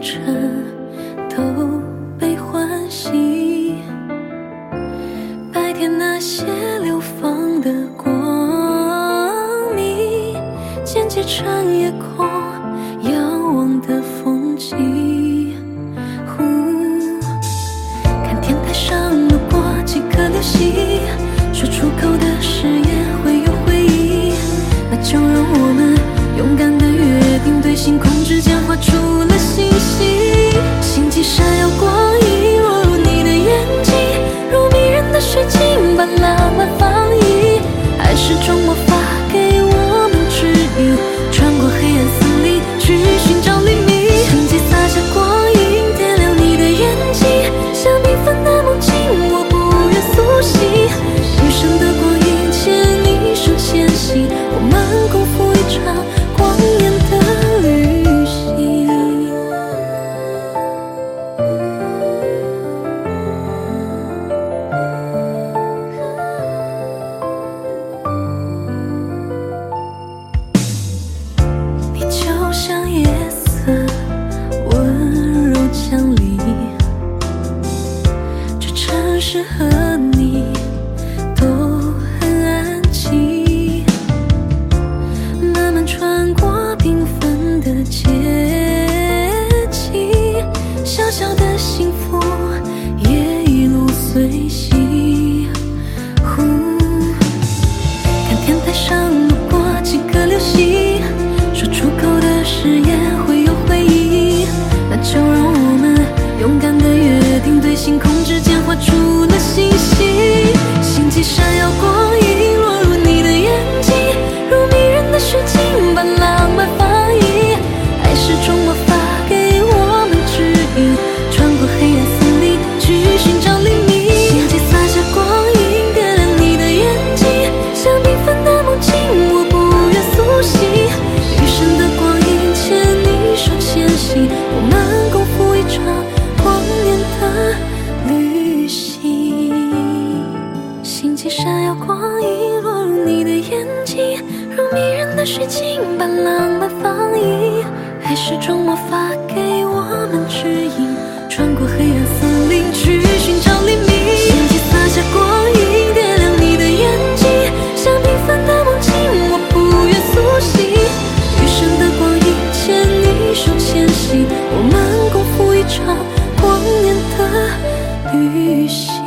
晨都被唤醒白天那些流放的光明剪接成夜空仰望的风景。呼看天台上路过几颗流星说出口的誓言会有回忆那就让我们勇敢约定，对星空之间画出了星星。星际闪耀光影纷的街景，小小的幸福也一路随行。呼。看天台上路过几颗流星，说出口的誓言会有回应。那就让我们勇敢的约定，对星空之间画出了星星。星际闪耀光影落入你的眼睛，如迷人的水晶的水晶把浪漫放映爱是种魔法给我们指引穿过黑暗森林去寻找黎明。星际洒下光影点亮你的眼睛像缤纷的梦境我不愿苏醒。余生的光阴牵你手前行我们共赴一场光年的旅行。